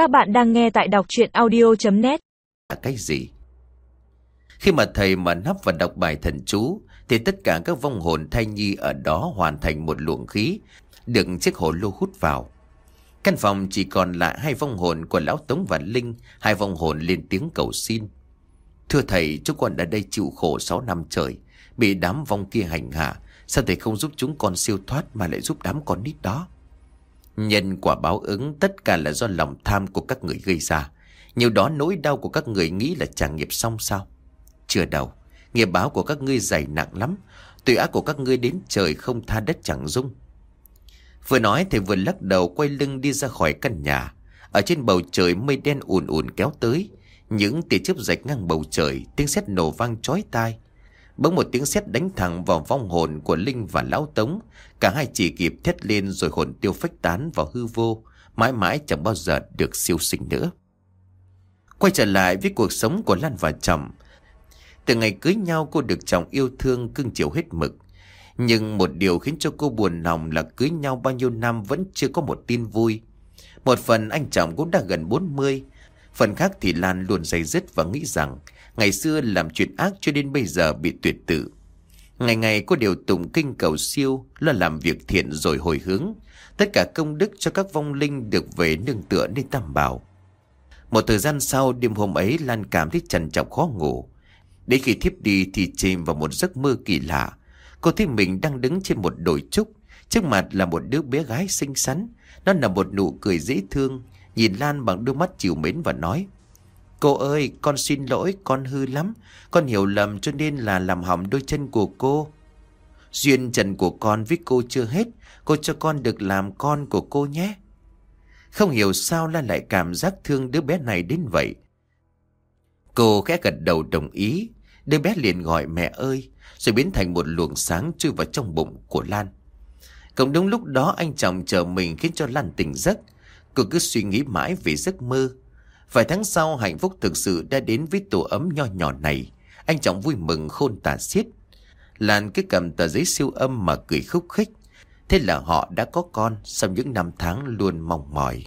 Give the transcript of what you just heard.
Các bạn đang nghe tại đọc chuyện audio.net là cái gì. Khi mà thầy mở nắp và đọc bài thần chú, thì tất cả các vong hồn thai nhi ở đó hoàn thành một luồng khí, được chiếc hồ lô hút vào. Căn phòng chỉ còn lại hai vong hồn của Lão Tống và Linh, hai vong hồn lên tiếng cầu xin. Thưa thầy, chúng con đã đây chịu khổ 6 năm trời, bị đám vong kia hành hạ, sao thầy không giúp chúng con siêu thoát mà lại giúp đám con nít đó? Nhân quả báo ứng tất cả là do lòng tham của các người gây ra. Nhiều đó nỗi đau của các người nghĩ là trả nghiệp xong sao? Chưa đâu, nghiệp báo của các ngươi dày nặng lắm. Tội ác của các ngươi đến trời không tha đất chẳng dung. Vừa nói thì vừa lắc đầu quay lưng đi ra khỏi căn nhà. Ở trên bầu trời mây đen ùn ùn kéo tới. Những tia chớp rạch ngang bầu trời, tiếng sét nổ vang chói tai. Bỗng một tiếng sét đánh thẳng vào vong hồn của Linh và Lão Tống. Cả hai chỉ kịp thét lên rồi hồn tiêu phách tán vào hư vô. Mãi mãi chẳng bao giờ được siêu sinh nữa. Quay trở lại với cuộc sống của Lan và Trọng. Từ ngày cưới nhau, cô được chồng yêu thương cưng chiều hết mực. Nhưng một điều khiến cho cô buồn lòng là cưới nhau bao nhiêu năm vẫn chưa có một tin vui. Một phần anh chồng cũng đã gần 40. Phần khác thì Lan luôn dày dứt và nghĩ rằng ngày xưa làm chuyện ác cho đến bây giờ bị tuyệt tử. Ngày ngày cô đều tụng kinh cầu siêu, lo làm việc thiện rồi hồi hướng. Tất cả công đức cho các vong linh được về nương tựa nơi tam bảo. Một thời gian sau đêm hôm ấy Lan cảm thấy trần trọng khó ngủ. Đến khi thiếp đi thì chìm vào một giấc mơ kỳ lạ. Cô thấy mình đang đứng trên một đồi trúc. Trước mặt là một đứa bé gái xinh xắn. Nó là một nụ cười dễ thương. Nhìn Lan bằng đôi mắt chiều mến và nói. Cô ơi, con xin lỗi, con hư lắm. Con hiểu lầm cho nên là làm hỏng đôi chân của cô. Duyên trần của con với cô chưa hết. Cô cho con được làm con của cô nhé. Không hiểu sao Lan lại cảm giác thương đứa bé này đến vậy. Cô khẽ gật đầu đồng ý. Đứa bé liền gọi mẹ ơi, rồi biến thành một luồng sáng chui vào trong bụng của Lan. Cộng đúng lúc đó anh chồng chờ mình khiến cho Lan tỉnh giấc. Cô cứ suy nghĩ mãi về giấc mơ. Vài tháng sau, hạnh phúc thực sự đã đến với tổ ấm nho nhỏ này. Anh trọng vui mừng khôn tả xiết. Lan cứ cầm tờ giấy siêu âm mà cười khúc khích. Thế là họ đã có con sau những năm tháng luôn mong mỏi.